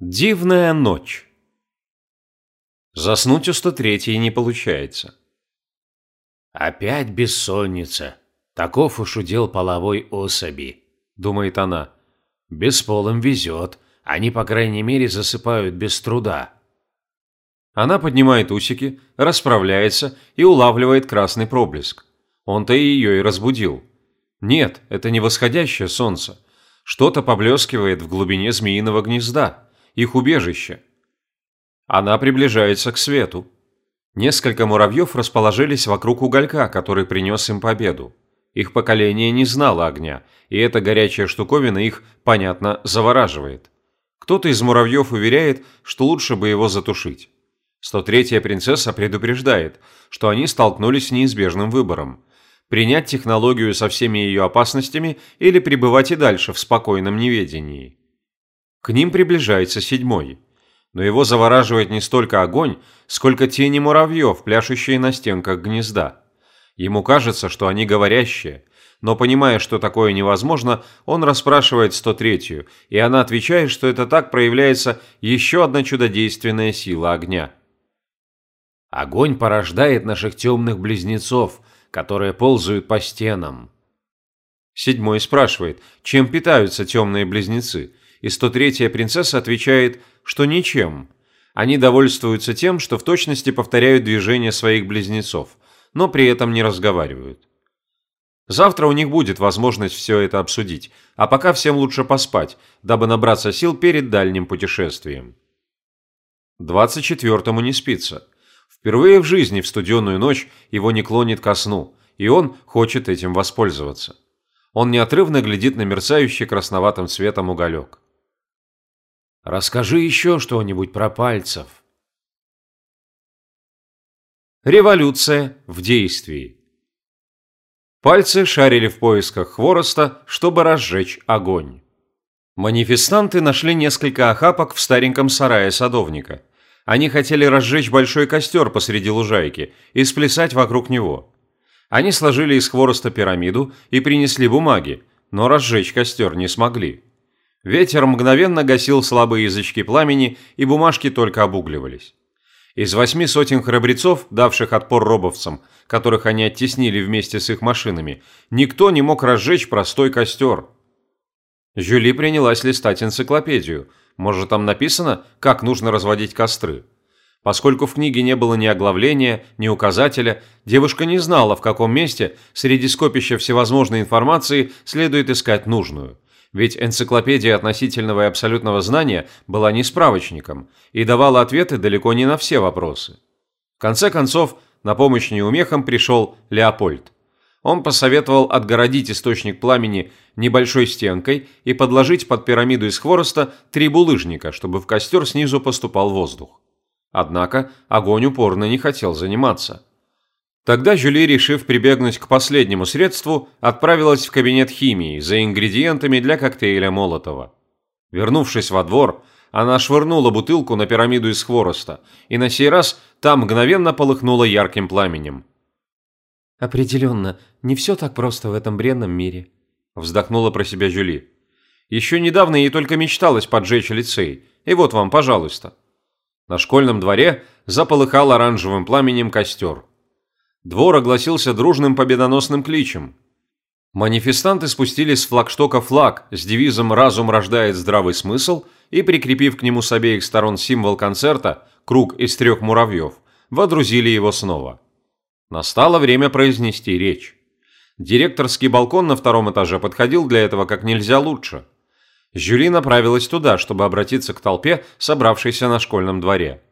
Дивная ночь. Заснуть у 103 не получается. «Опять бессонница. Таков уж удел половой особи», — думает она. «Бесполым везет. Они, по крайней мере, засыпают без труда». Она поднимает усики, расправляется и улавливает красный проблеск. Он-то ее и разбудил. Нет, это не восходящее солнце. Что-то поблескивает в глубине змеиного гнезда, их убежище. Она приближается к свету. Несколько муравьев расположились вокруг уголька, который принес им победу. Их поколение не знало огня, и эта горячая штуковина их, понятно, завораживает. Кто-то из муравьев уверяет, что лучше бы его затушить. 103-я принцесса предупреждает, что они столкнулись с неизбежным выбором – принять технологию со всеми ее опасностями или пребывать и дальше в спокойном неведении. К ним приближается седьмой – но его завораживает не столько огонь, сколько тени муравьев, пляшущие на стенках гнезда. Ему кажется, что они говорящие, но понимая, что такое невозможно, он расспрашивает 103-ю, и она отвечает, что это так проявляется еще одна чудодейственная сила огня. Огонь порождает наших темных близнецов, которые ползают по стенам. Седьмой спрашивает, чем питаются темные близнецы, и 103-я принцесса отвечает – что ничем. Они довольствуются тем, что в точности повторяют движения своих близнецов, но при этом не разговаривают. Завтра у них будет возможность все это обсудить, а пока всем лучше поспать, дабы набраться сил перед дальним путешествием. 24-му не спится. Впервые в жизни в студеную ночь его не клонит ко сну, и он хочет этим воспользоваться. Он неотрывно глядит на мерцающий красноватым светом уголек. Расскажи еще что-нибудь про пальцев. Революция в действии. Пальцы шарили в поисках хвороста, чтобы разжечь огонь. Манифестанты нашли несколько охапок в стареньком сарае садовника. Они хотели разжечь большой костер посреди лужайки и сплясать вокруг него. Они сложили из хвороста пирамиду и принесли бумаги, но разжечь костер не смогли. Ветер мгновенно гасил слабые язычки пламени, и бумажки только обугливались. Из восьми сотен храбрецов, давших отпор робовцам, которых они оттеснили вместе с их машинами, никто не мог разжечь простой костер. Жюли принялась листать энциклопедию. Может, там написано, как нужно разводить костры? Поскольку в книге не было ни оглавления, ни указателя, девушка не знала, в каком месте среди скопища всевозможной информации следует искать нужную. Ведь энциклопедия относительного и абсолютного знания была не справочником и давала ответы далеко не на все вопросы. В конце концов, на помощь неумехам пришел Леопольд. Он посоветовал отгородить источник пламени небольшой стенкой и подложить под пирамиду из хвороста три булыжника, чтобы в костер снизу поступал воздух. Однако огонь упорно не хотел заниматься. Тогда Жюли, решив прибегнуть к последнему средству, отправилась в кабинет химии за ингредиентами для коктейля Молотова. Вернувшись во двор, она швырнула бутылку на пирамиду из хвороста, и на сей раз там мгновенно полыхнуло ярким пламенем. «Определенно, не все так просто в этом бренном мире», – вздохнула про себя Жюли. «Еще недавно ей только мечталось поджечь лицей, и вот вам, пожалуйста». На школьном дворе заполыхал оранжевым пламенем костер – Двор огласился дружным победоносным кличем. Манифестанты спустили с флагштока флаг с девизом «Разум рождает здравый смысл» и, прикрепив к нему с обеих сторон символ концерта, круг из трех муравьев, водрузили его снова. Настало время произнести речь. Директорский балкон на втором этаже подходил для этого как нельзя лучше. Жюли направилась туда, чтобы обратиться к толпе, собравшейся на школьном дворе.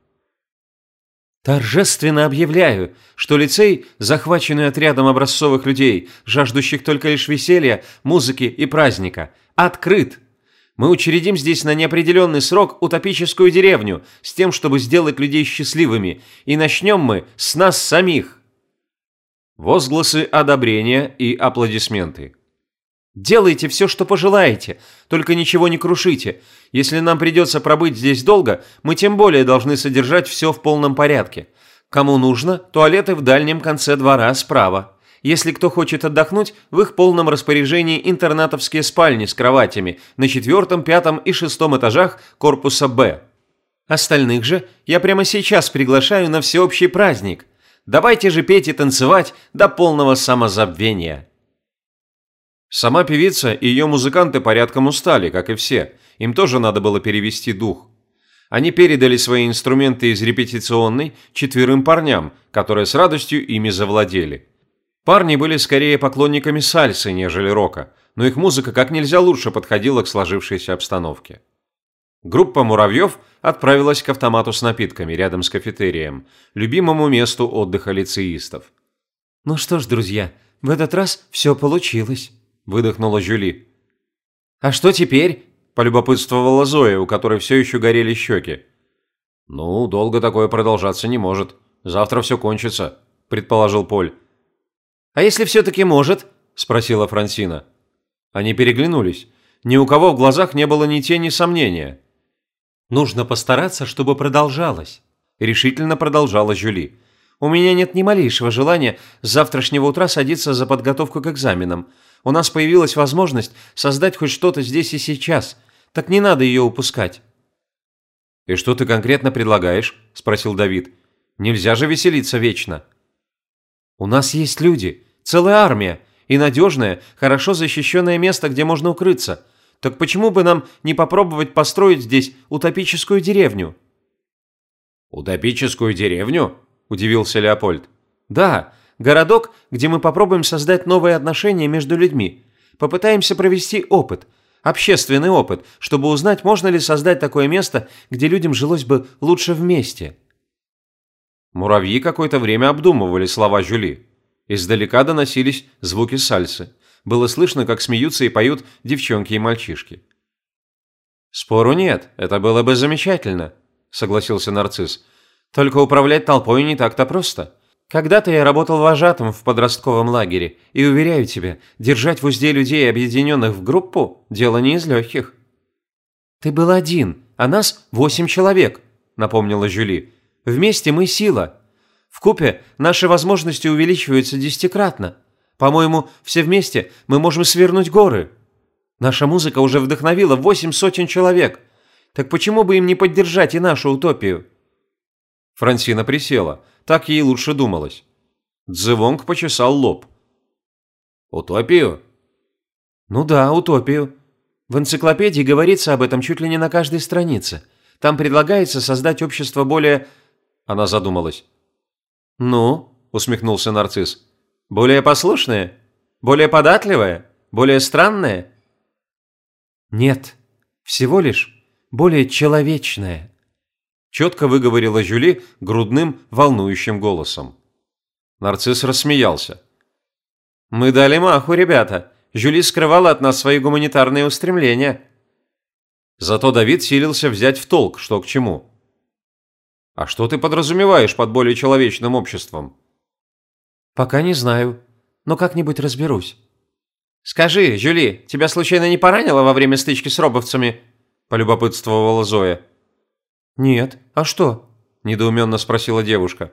Торжественно объявляю, что лицей, захваченный отрядом образцовых людей, жаждущих только лишь веселья, музыки и праздника, открыт. Мы учредим здесь на неопределенный срок утопическую деревню с тем, чтобы сделать людей счастливыми, и начнем мы с нас самих. Возгласы одобрения и аплодисменты. Делайте все, что пожелаете, только ничего не крушите. Если нам придется пробыть здесь долго, мы тем более должны содержать все в полном порядке. Кому нужно, туалеты в дальнем конце двора справа. Если кто хочет отдохнуть, в их полном распоряжении интернатовские спальни с кроватями на четвертом, пятом и шестом этажах корпуса «Б». Остальных же я прямо сейчас приглашаю на всеобщий праздник. Давайте же петь и танцевать до полного самозабвения. Сама певица и ее музыканты порядком устали, как и все. Им тоже надо было перевести дух. Они передали свои инструменты из репетиционной четверым парням, которые с радостью ими завладели. Парни были скорее поклонниками сальсы, нежели рока, но их музыка как нельзя лучше подходила к сложившейся обстановке. Группа «Муравьев» отправилась к автомату с напитками рядом с кафетерием, любимому месту отдыха лицеистов. «Ну что ж, друзья, в этот раз все получилось», – выдохнула Жюли. «А что теперь?» – полюбопытствовала Зоя, у которой все еще горели щеки. «Ну, долго такое продолжаться не может. Завтра все кончится», – предположил Поль. «А если все-таки может?» – спросила Франсина. Они переглянулись. Ни у кого в глазах не было ни тени сомнения. «Нужно постараться, чтобы продолжалось», – решительно продолжала Жюли. «У меня нет ни малейшего желания с завтрашнего утра садиться за подготовку к экзаменам. У нас появилась возможность создать хоть что-то здесь и сейчас. Так не надо ее упускать». «И что ты конкретно предлагаешь?» – спросил Давид. «Нельзя же веселиться вечно». У нас есть люди, целая армия и надежное, хорошо защищенное место, где можно укрыться. Так почему бы нам не попробовать построить здесь утопическую деревню?» «Утопическую деревню?» – удивился Леопольд. «Да, городок, где мы попробуем создать новые отношения между людьми. Попытаемся провести опыт, общественный опыт, чтобы узнать, можно ли создать такое место, где людям жилось бы лучше вместе». Муравьи какое-то время обдумывали слова Жюли. Издалека доносились звуки сальсы. Было слышно, как смеются и поют девчонки и мальчишки. «Спору нет, это было бы замечательно», – согласился нарцисс. «Только управлять толпой не так-то просто. Когда-то я работал вожатым в подростковом лагере, и, уверяю тебя, держать в узде людей, объединенных в группу, дело не из легких». «Ты был один, а нас восемь человек», – напомнила Жюли. Вместе мы сила. В купе наши возможности увеличиваются десятикратно. По-моему, все вместе мы можем свернуть горы. Наша музыка уже вдохновила восемь сотен человек. Так почему бы им не поддержать и нашу утопию?» Франсина присела. Так ей лучше думалось. Дзевонг почесал лоб. «Утопию?» «Ну да, утопию. В энциклопедии говорится об этом чуть ли не на каждой странице. Там предлагается создать общество более она задумалась. «Ну?» – усмехнулся нарцисс. «Более послушное? Более податливое? Более странное?» «Нет, всего лишь более человечное», – четко выговорила Жюли грудным, волнующим голосом. Нарцисс рассмеялся. «Мы дали маху, ребята. Жюли скрывала от нас свои гуманитарные устремления». Зато Давид силился взять в толк, что к чему. А что ты подразумеваешь под более человечным обществом? Пока не знаю, но как-нибудь разберусь. Скажи, Жюли, тебя случайно не поранило во время стычки с робовцами? Полюбопытствовала Зоя. Нет, а что? Недоуменно спросила девушка.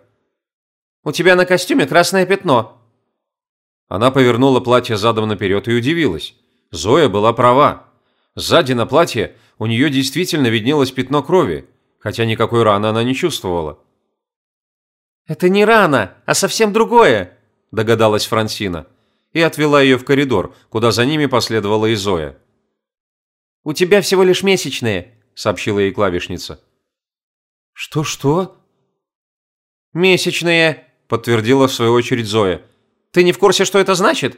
У тебя на костюме красное пятно. Она повернула платье задом наперед и удивилась. Зоя была права. Сзади на платье у нее действительно виднелось пятно крови, хотя никакой раны она не чувствовала. «Это не рана, а совсем другое», – догадалась Франсина и отвела ее в коридор, куда за ними последовала и Зоя. «У тебя всего лишь месячные», – сообщила ей клавишница. «Что-что?» «Месячные», – подтвердила в свою очередь Зоя. «Ты не в курсе, что это значит?»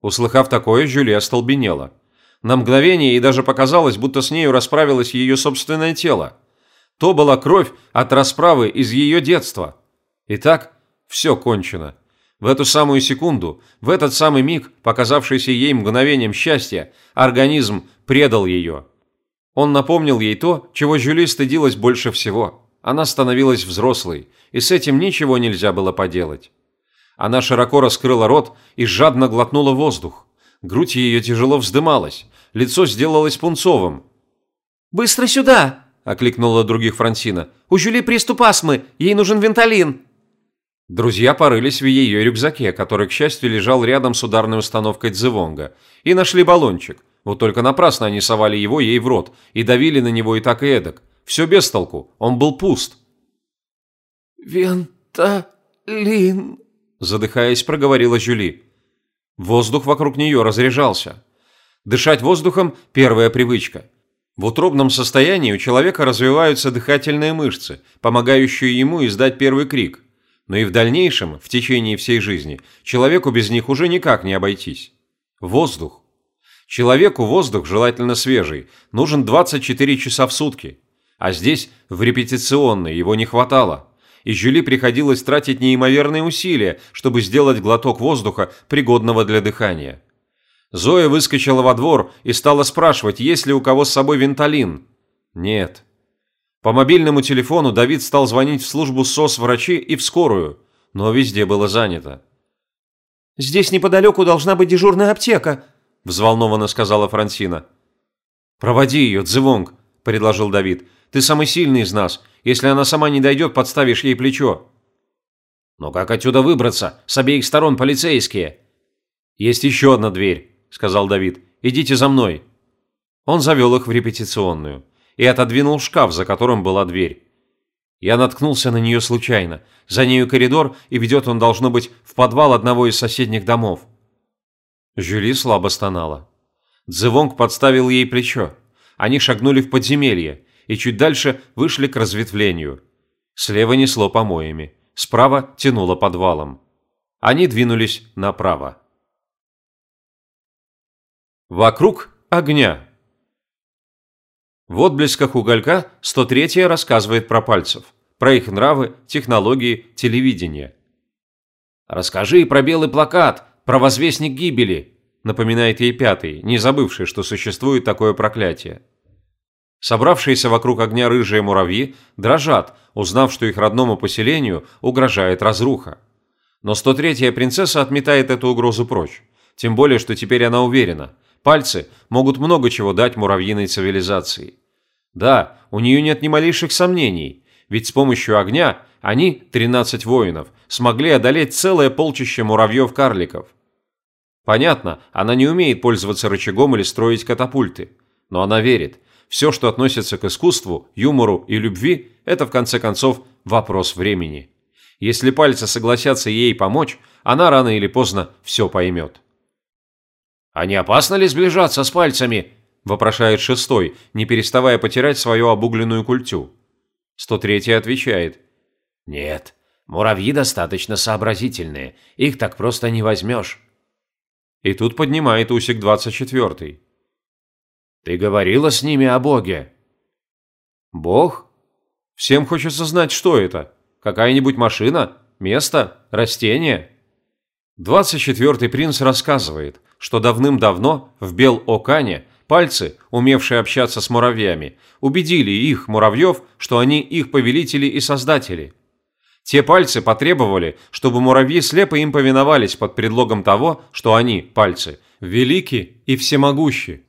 Услыхав такое, Жюли остолбенела. На мгновение ей даже показалось, будто с нею расправилось ее собственное тело. То была кровь от расправы из ее детства. Итак, все кончено. В эту самую секунду, в этот самый миг, показавшийся ей мгновением счастья, организм предал ее. Он напомнил ей то, чего Жюли стыдилась больше всего. Она становилась взрослой, и с этим ничего нельзя было поделать. Она широко раскрыла рот и жадно глотнула воздух. Грудь ее тяжело вздымалась, лицо сделалось пунцовым. «Быстро сюда!» – окликнула других Франсина. «У Жюли приступ астмы, ей нужен венталин!» Друзья порылись в ее рюкзаке, который, к счастью, лежал рядом с ударной установкой Дзевонга, и нашли баллончик. Вот только напрасно они совали его ей в рот и давили на него и так и эдак. Все без толку, он был пуст. «Венталин», задыхаясь, проговорила Жюли. Воздух вокруг нее разряжался. Дышать воздухом – первая привычка. В утробном состоянии у человека развиваются дыхательные мышцы, помогающие ему издать первый крик. Но и в дальнейшем, в течение всей жизни, человеку без них уже никак не обойтись. Воздух. Человеку воздух, желательно свежий, нужен 24 часа в сутки. А здесь, в репетиционной, его не хватало. И Жюли приходилось тратить неимоверные усилия, чтобы сделать глоток воздуха, пригодного для дыхания. Зоя выскочила во двор и стала спрашивать, есть ли у кого с собой венталин. Нет. По мобильному телефону Давид стал звонить в службу СОС-врачи и в скорую, но везде было занято. «Здесь неподалеку должна быть дежурная аптека», – взволнованно сказала Франсина. «Проводи ее, Дзивонг», – предложил Давид. «Ты самый сильный из нас. Если она сама не дойдет, подставишь ей плечо». «Но как отсюда выбраться? С обеих сторон полицейские». «Есть еще одна дверь», – сказал Давид. «Идите за мной». Он завел их в репетиционную и отодвинул шкаф, за которым была дверь. Я наткнулся на нее случайно. За нею коридор, и ведет он, должно быть, в подвал одного из соседних домов. Жюли слабо стонала. Дзевонг подставил ей плечо. Они шагнули в подземелье и чуть дальше вышли к разветвлению. Слева несло помоями, справа тянуло подвалом. Они двинулись направо. Вокруг огня. В отблесках уголька 103-я рассказывает про пальцев, про их нравы, технологии, телевидение. «Расскажи про белый плакат, про возвестник гибели», напоминает ей пятый, не забывший, что существует такое проклятие. Собравшиеся вокруг огня рыжие муравьи дрожат, узнав, что их родному поселению угрожает разруха. Но 103-я принцесса отметает эту угрозу прочь. Тем более, что теперь она уверена – Пальцы могут много чего дать муравьиной цивилизации. Да, у нее нет ни малейших сомнений, ведь с помощью огня они, 13 воинов, смогли одолеть целое полчище муравьев-карликов. Понятно, она не умеет пользоваться рычагом или строить катапульты, но она верит, все, что относится к искусству, юмору и любви, это в конце концов вопрос времени. Если пальцы согласятся ей помочь, она рано или поздно все поймет. «А не опасно ли сближаться с пальцами?» – вопрошает шестой, не переставая потирать свою обугленную культю. 103 отвечает. «Нет, муравьи достаточно сообразительные, их так просто не возьмешь». И тут поднимает усик 24 «Ты говорила с ними о Боге?» «Бог? Всем хочется знать, что это. Какая-нибудь машина? Место? Растение?» 24-й принц рассказывает, что давным-давно в Бел-Окане пальцы, умевшие общаться с муравьями, убедили их, муравьев, что они их повелители и создатели. Те пальцы потребовали, чтобы муравьи слепо им повиновались под предлогом того, что они, пальцы, велики и всемогущи.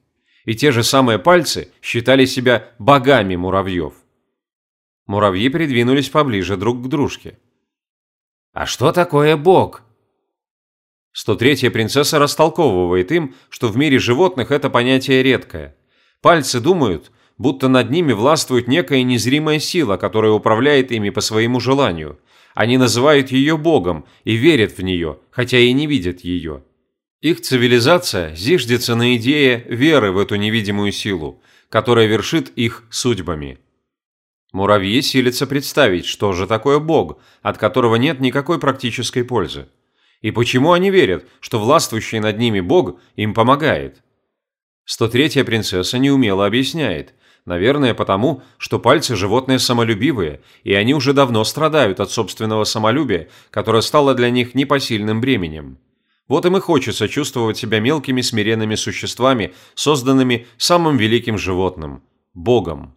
И те же самые пальцы считали себя богами муравьев. Муравьи придвинулись поближе друг к дружке. «А что такое бог?» 103-я принцесса растолковывает им, что в мире животных это понятие редкое. Пальцы думают, будто над ними властвует некая незримая сила, которая управляет ими по своему желанию. Они называют ее Богом и верят в нее, хотя и не видят ее. Их цивилизация зиждется на идее веры в эту невидимую силу, которая вершит их судьбами. Муравьи силятся представить, что же такое Бог, от которого нет никакой практической пользы. И почему они верят, что властвующий над ними Бог им помогает? 103-я принцесса неумело объясняет. Наверное, потому, что пальцы животные самолюбивые, и они уже давно страдают от собственного самолюбия, которое стало для них непосильным бременем. Вот им и хочется чувствовать себя мелкими смиренными существами, созданными самым великим животным – Богом.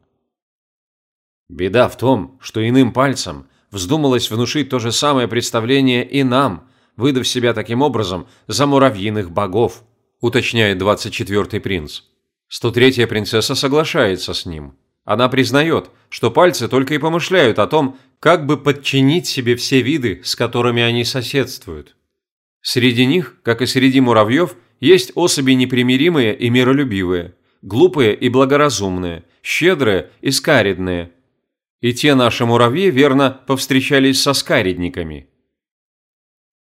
Беда в том, что иным пальцам вздумалось внушить то же самое представление и нам, выдав себя таким образом за муравьиных богов, уточняет 24-й принц. 103-я принцесса соглашается с ним. Она признает, что пальцы только и помышляют о том, как бы подчинить себе все виды, с которыми они соседствуют. Среди них, как и среди муравьев, есть особи непримиримые и миролюбивые, глупые и благоразумные, щедрые и скаридные. И те наши муравьи, верно, повстречались со скаридниками.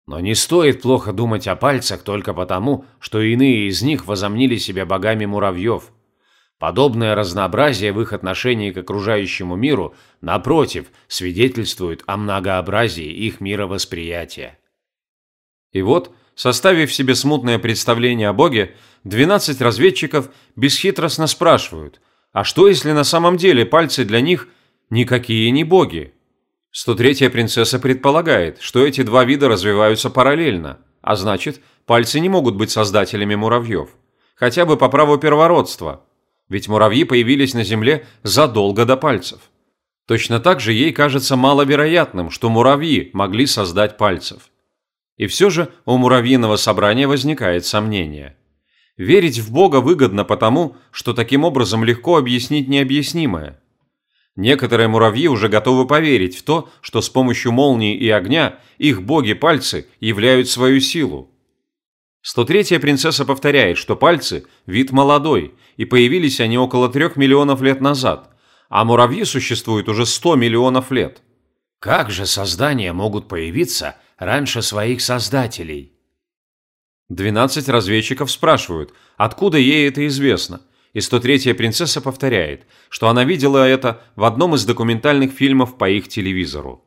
Но не стоит плохо думать о пальцах только потому, что иные из них возомнили себя богами муравьев. Подобное разнообразие в их отношении к окружающему миру, напротив, свидетельствует о многообразии их мировосприятия. И вот, составив себе смутное представление о Боге, 12 разведчиков бесхитростно спрашивают, а что если на самом деле пальцы для них никакие не боги? 103-я принцесса предполагает, что эти два вида развиваются параллельно, а значит, пальцы не могут быть создателями муравьев, хотя бы по праву первородства, ведь муравьи появились на Земле задолго до пальцев. Точно так же ей кажется маловероятным, что муравьи могли создать пальцев. И все же у муравьиного собрания возникает сомнение. Верить в Бога выгодно потому, что таким образом легко объяснить необъяснимое. Некоторые муравьи уже готовы поверить в то, что с помощью молнии и огня их боги-пальцы являют свою силу. 103-я принцесса повторяет, что пальцы – вид молодой, и появились они около трех миллионов лет назад, а муравьи существуют уже 100 миллионов лет. Как же создания могут появиться – раньше своих создателей. 12 разведчиков спрашивают, откуда ей это известно, и 103-я принцесса повторяет, что она видела это в одном из документальных фильмов по их телевизору.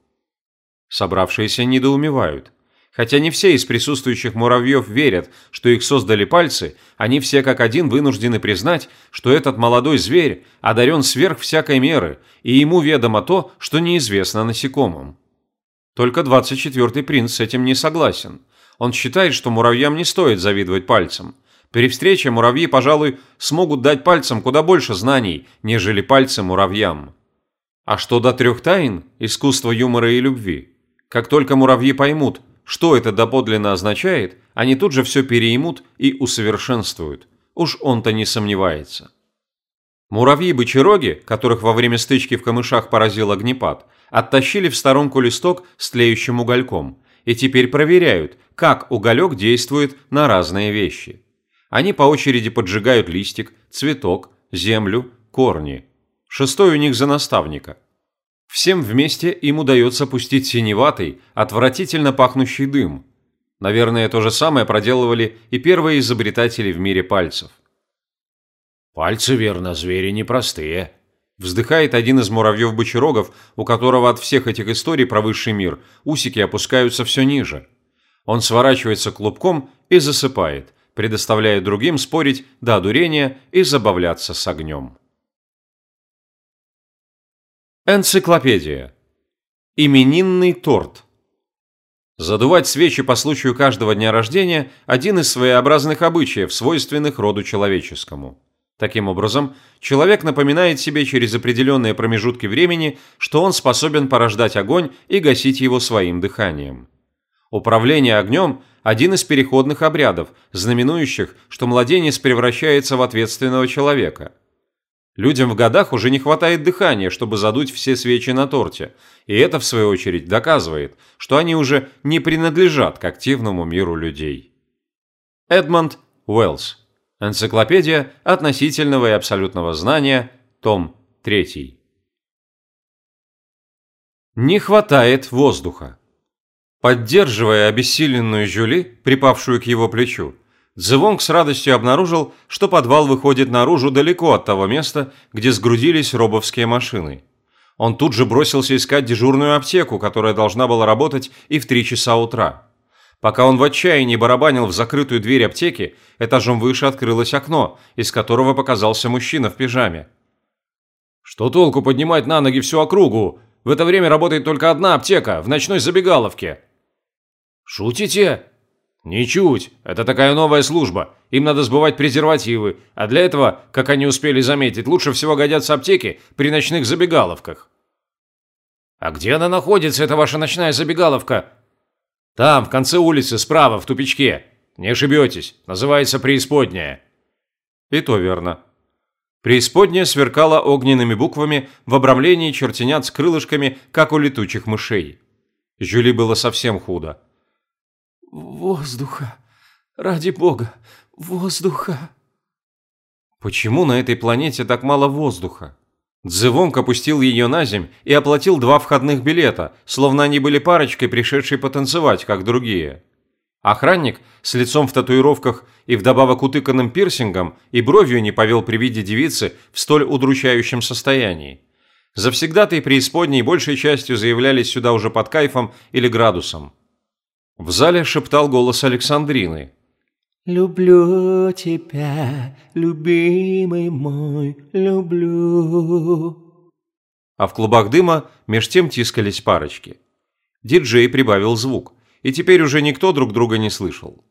Собравшиеся недоумевают. Хотя не все из присутствующих муравьев верят, что их создали пальцы, они все как один вынуждены признать, что этот молодой зверь одарен сверх всякой меры, и ему ведомо то, что неизвестно насекомым. Только 24-й принц с этим не согласен. Он считает, что муравьям не стоит завидовать пальцем. При встрече муравьи, пожалуй, смогут дать пальцам куда больше знаний, нежели пальцы муравьям. А что до трех тайн – искусства юмора и любви? Как только муравьи поймут, что это доподлинно означает, они тут же все переймут и усовершенствуют. Уж он-то не сомневается. Муравьи-бычероги, которых во время стычки в камышах поразил огнепад, оттащили в сторонку листок с тлеющим угольком и теперь проверяют, как уголек действует на разные вещи. Они по очереди поджигают листик, цветок, землю, корни. Шестой у них за наставника. Всем вместе им удается пустить синеватый, отвратительно пахнущий дым. Наверное, то же самое проделывали и первые изобретатели в мире пальцев. «Пальцы, верно, звери непростые», Вздыхает один из муравьев-бочерогов, у которого от всех этих историй про высший мир усики опускаются все ниже. Он сворачивается клубком и засыпает, предоставляя другим спорить до одурения и забавляться с огнем. Энциклопедия. Именинный торт. Задувать свечи по случаю каждого дня рождения – один из своеобразных обычаев, свойственных роду человеческому. Таким образом, человек напоминает себе через определенные промежутки времени, что он способен порождать огонь и гасить его своим дыханием. Управление огнем – один из переходных обрядов, знаменующих, что младенец превращается в ответственного человека. Людям в годах уже не хватает дыхания, чтобы задуть все свечи на торте, и это, в свою очередь, доказывает, что они уже не принадлежат к активному миру людей. Эдмонд Уэллс Энциклопедия относительного и абсолютного знания, том 3. Не хватает воздуха. Поддерживая обессиленную Жюли, припавшую к его плечу, Дзевонг с радостью обнаружил, что подвал выходит наружу далеко от того места, где сгрудились робовские машины. Он тут же бросился искать дежурную аптеку, которая должна была работать и в три часа утра. Пока он в отчаянии барабанил в закрытую дверь аптеки, этажом выше открылось окно, из которого показался мужчина в пижаме. «Что толку поднимать на ноги всю округу? В это время работает только одна аптека, в ночной забегаловке». «Шутите?» «Ничуть. Это такая новая служба. Им надо сбывать презервативы, а для этого, как они успели заметить, лучше всего годятся аптеки при ночных забегаловках». «А где она находится, эта ваша ночная забегаловка?» Там, в конце улицы, справа, в тупичке. Не ошибетесь, называется преисподняя». «И то верно». Преисподняя сверкала огненными буквами в обрамлении чертенят с крылышками, как у летучих мышей. Жюли было совсем худо. «Воздуха! Ради бога! Воздуха!» Почему на этой планете так мало воздуха? Дзевонг опустил ее на земь и оплатил два входных билета, словно они были парочкой, пришедшей потанцевать, как другие. Охранник с лицом в татуировках и вдобавок утыканным пирсингом и бровью не повел при виде девицы в столь удручающем состоянии. Завсегдатые преисподней большей частью заявлялись сюда уже под кайфом или градусом. В зале шептал голос Александрины. «Люблю тебя, любимый мой, люблю». А в клубах дыма меж тем тискались парочки. Диджей прибавил звук, и теперь уже никто друг друга не слышал.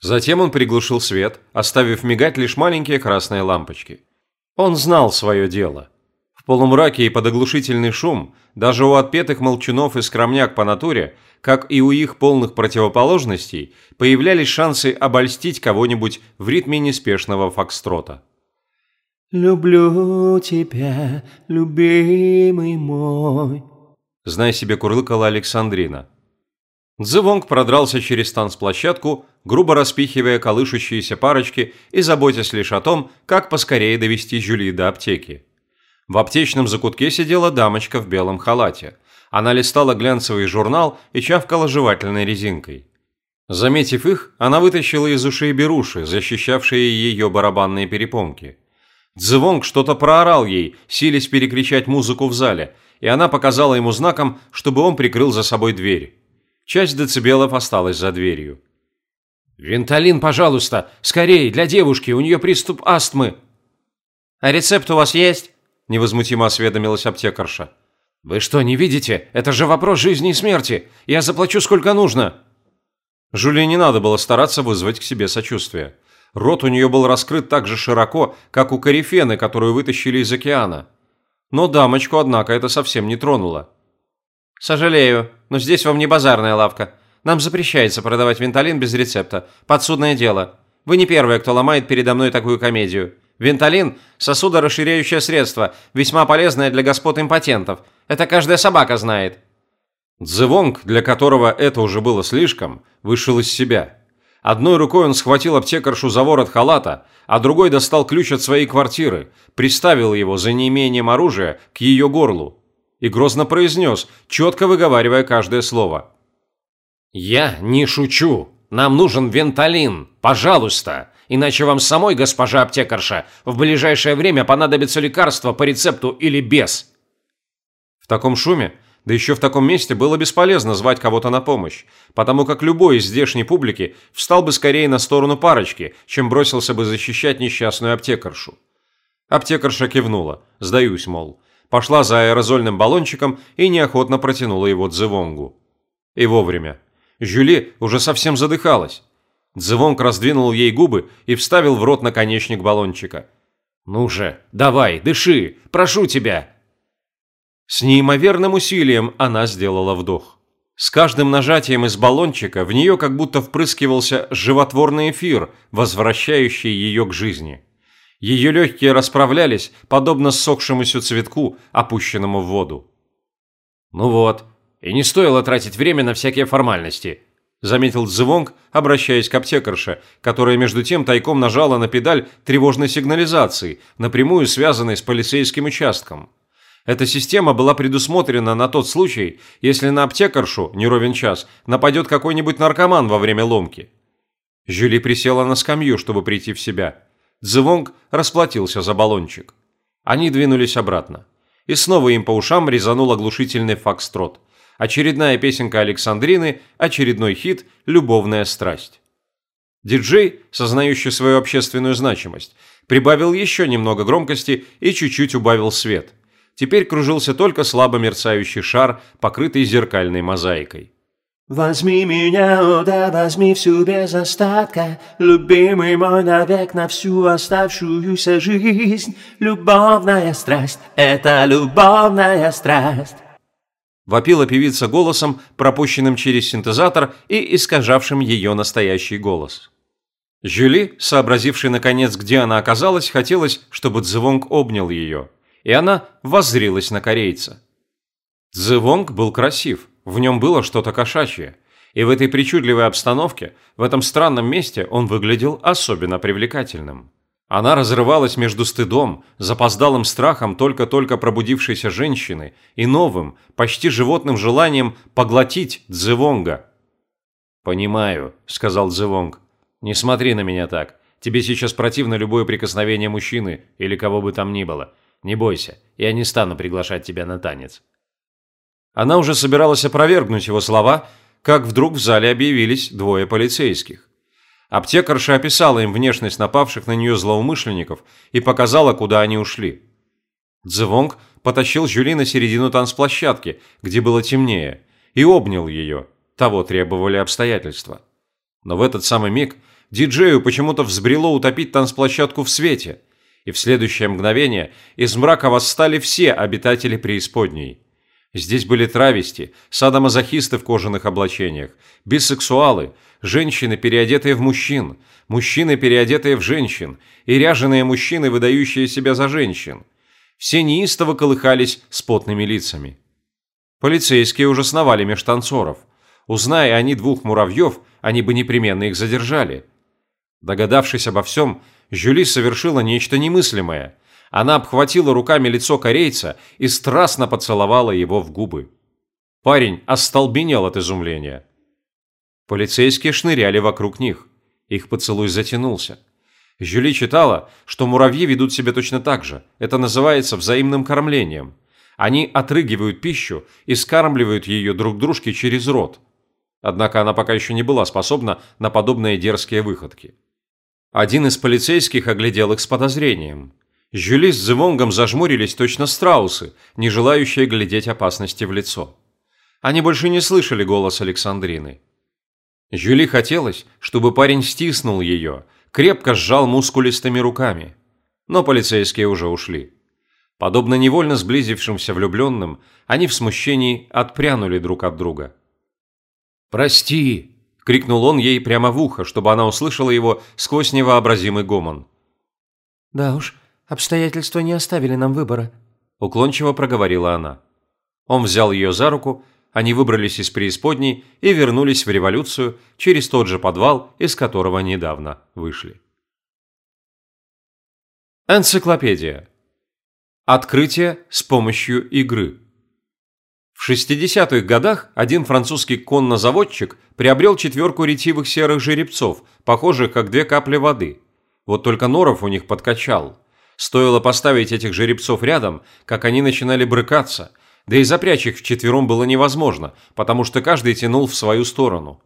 Затем он приглушил свет, оставив мигать лишь маленькие красные лампочки. Он знал свое дело. В полумраке и под оглушительный шум, даже у отпетых молчунов и скромняк по натуре – как и у их полных противоположностей, появлялись шансы обольстить кого-нибудь в ритме неспешного фокстрота. «Люблю тебя, любимый мой», – знай себе курлыкала Александрина. Дзывонг продрался через танцплощадку, грубо распихивая колышущиеся парочки и заботясь лишь о том, как поскорее довести Жюли до аптеки. В аптечном закутке сидела дамочка в белом халате – она листала глянцевый журнал и чавкала жевательной резинкой. Заметив их, она вытащила из ушей беруши, защищавшие ее барабанные перепонки. Дзывонг что-то проорал ей, силясь перекричать музыку в зале, и она показала ему знаком, чтобы он прикрыл за собой дверь. Часть децибелов осталась за дверью. «Венталин, пожалуйста, скорее, для девушки, у нее приступ астмы». «А рецепт у вас есть?» – невозмутимо осведомилась аптекарша. «Вы что, не видите? Это же вопрос жизни и смерти. Я заплачу сколько нужно». Жюли не надо было стараться вызвать к себе сочувствие. Рот у нее был раскрыт так же широко, как у корифены, которую вытащили из океана. Но дамочку, однако, это совсем не тронуло. «Сожалею, но здесь вам не базарная лавка. Нам запрещается продавать венталин без рецепта. Подсудное дело. Вы не первая, кто ломает передо мной такую комедию. Венталин – сосудорасширяющее средство, весьма полезное для господ импотентов. Это каждая собака знает». Дзевонг, для которого это уже было слишком, вышел из себя. Одной рукой он схватил аптекаршу за ворот халата, а другой достал ключ от своей квартиры, приставил его за неимением оружия к ее горлу и грозно произнес, четко выговаривая каждое слово. «Я не шучу. Нам нужен венталин. Пожалуйста иначе вам самой, госпожа аптекарша, в ближайшее время понадобится лекарство по рецепту или без». В таком шуме, да еще в таком месте было бесполезно звать кого-то на помощь, потому как любой из здешней публики встал бы скорее на сторону парочки, чем бросился бы защищать несчастную аптекаршу. Аптекарша кивнула, сдаюсь, мол, пошла за аэрозольным баллончиком и неохотно протянула его Дзевонгу. И вовремя. Жюли уже совсем задыхалась. Дзевонг раздвинул ей губы и вставил в рот наконечник баллончика. «Ну же, давай, дыши, прошу тебя!» С неимоверным усилием она сделала вдох. С каждым нажатием из баллончика в нее как будто впрыскивался животворный эфир, возвращающий ее к жизни. Ее легкие расправлялись, подобно ссохшемуся цветку, опущенному в воду. «Ну вот, и не стоило тратить время на всякие формальности», – заметил Цзывонг, обращаясь к аптекарше, которая между тем тайком нажала на педаль тревожной сигнализации, напрямую связанной с полицейским участком. Эта система была предусмотрена на тот случай, если на аптекаршу, не ровен час, нападет какой-нибудь наркоман во время ломки. Жюли присела на скамью, чтобы прийти в себя. Цзывонг расплатился за баллончик. Они двинулись обратно. И снова им по ушам резанул оглушительный фокстрот – очередная песенка Александрины, очередной хит «Любовная страсть». Диджей, сознающий свою общественную значимость, прибавил еще немного громкости и чуть-чуть убавил свет. Теперь кружился только слабо мерцающий шар, покрытый зеркальной мозаикой. Возьми меня, о да, возьми всю без остатка, Любимый мой навек на всю оставшуюся жизнь. Любовная страсть, это любовная страсть вопила певица голосом, пропущенным через синтезатор и искажавшим ее настоящий голос. Жюли, сообразивший наконец, где она оказалась, хотелось, чтобы Цзывонг обнял ее, и она воззрилась на корейца. Цзывонг был красив, в нем было что-то кошачье, и в этой причудливой обстановке, в этом странном месте он выглядел особенно привлекательным. Она разрывалась между стыдом, запоздалым страхом только-только пробудившейся женщины и новым, почти животным желанием поглотить Дзевонга. «Понимаю», – сказал Дзевонг. «Не смотри на меня так. Тебе сейчас противно любое прикосновение мужчины или кого бы там ни было. Не бойся, я не стану приглашать тебя на танец». Она уже собиралась опровергнуть его слова, как вдруг в зале объявились двое полицейских. Аптекарша описала им внешность напавших на нее злоумышленников и показала, куда они ушли. Дзевонг потащил Жюли на середину танцплощадки, где было темнее, и обнял ее. Того требовали обстоятельства. Но в этот самый миг диджею почему-то взбрело утопить танцплощадку в свете, и в следующее мгновение из мрака восстали все обитатели преисподней. Здесь были травести, садомазохисты в кожаных облачениях, бисексуалы, женщины, переодетые в мужчин, мужчины, переодетые в женщин, и ряженые мужчины, выдающие себя за женщин. Все неистово колыхались с потными лицами. Полицейские уже сновали меж танцоров. Узная они двух муравьев, они бы непременно их задержали. Догадавшись обо всем, Жюли совершила нечто немыслимое – она обхватила руками лицо корейца и страстно поцеловала его в губы. Парень остолбенел от изумления. Полицейские шныряли вокруг них. Их поцелуй затянулся. Жюли читала, что муравьи ведут себя точно так же. Это называется взаимным кормлением. Они отрыгивают пищу и скармливают ее друг дружке через рот. Однако она пока еще не была способна на подобные дерзкие выходки. Один из полицейских оглядел их с подозрением. Жюли с Зевонгом зажмурились точно страусы, не желающие глядеть опасности в лицо. Они больше не слышали голос Александрины. Жюли хотелось, чтобы парень стиснул ее, крепко сжал мускулистыми руками. Но полицейские уже ушли. Подобно невольно сблизившимся влюбленным, они в смущении отпрянули друг от друга. «Прости!» – крикнул он ей прямо в ухо, чтобы она услышала его сквозь невообразимый гомон. «Да уж, Обстоятельства не оставили нам выбора», – уклончиво проговорила она. Он взял ее за руку, они выбрались из преисподней и вернулись в революцию через тот же подвал, из которого недавно вышли. Энциклопедия. Открытие с помощью игры. В 60-х годах один французский коннозаводчик приобрел четверку ретивых серых жеребцов, похожих как две капли воды. Вот только норов у них подкачал – Стоило поставить этих жеребцов рядом, как они начинали брыкаться, да и запрячь их вчетвером было невозможно, потому что каждый тянул в свою сторону.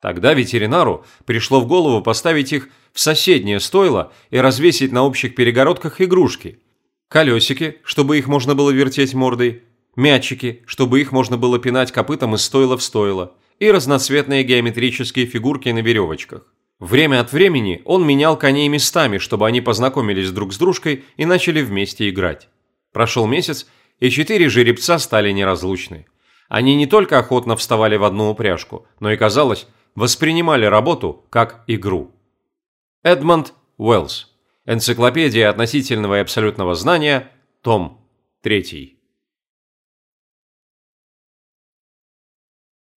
Тогда ветеринару пришло в голову поставить их в соседнее стойло и развесить на общих перегородках игрушки. Колесики, чтобы их можно было вертеть мордой, мячики, чтобы их можно было пинать копытом из стойла в стойло, и разноцветные геометрические фигурки на веревочках. Время от времени он менял коней местами, чтобы они познакомились друг с дружкой и начали вместе играть. Прошел месяц, и четыре жеребца стали неразлучны. Они не только охотно вставали в одну упряжку, но и, казалось, воспринимали работу как игру. Эдмонд Уэллс. Энциклопедия относительного и абсолютного знания. Том 3.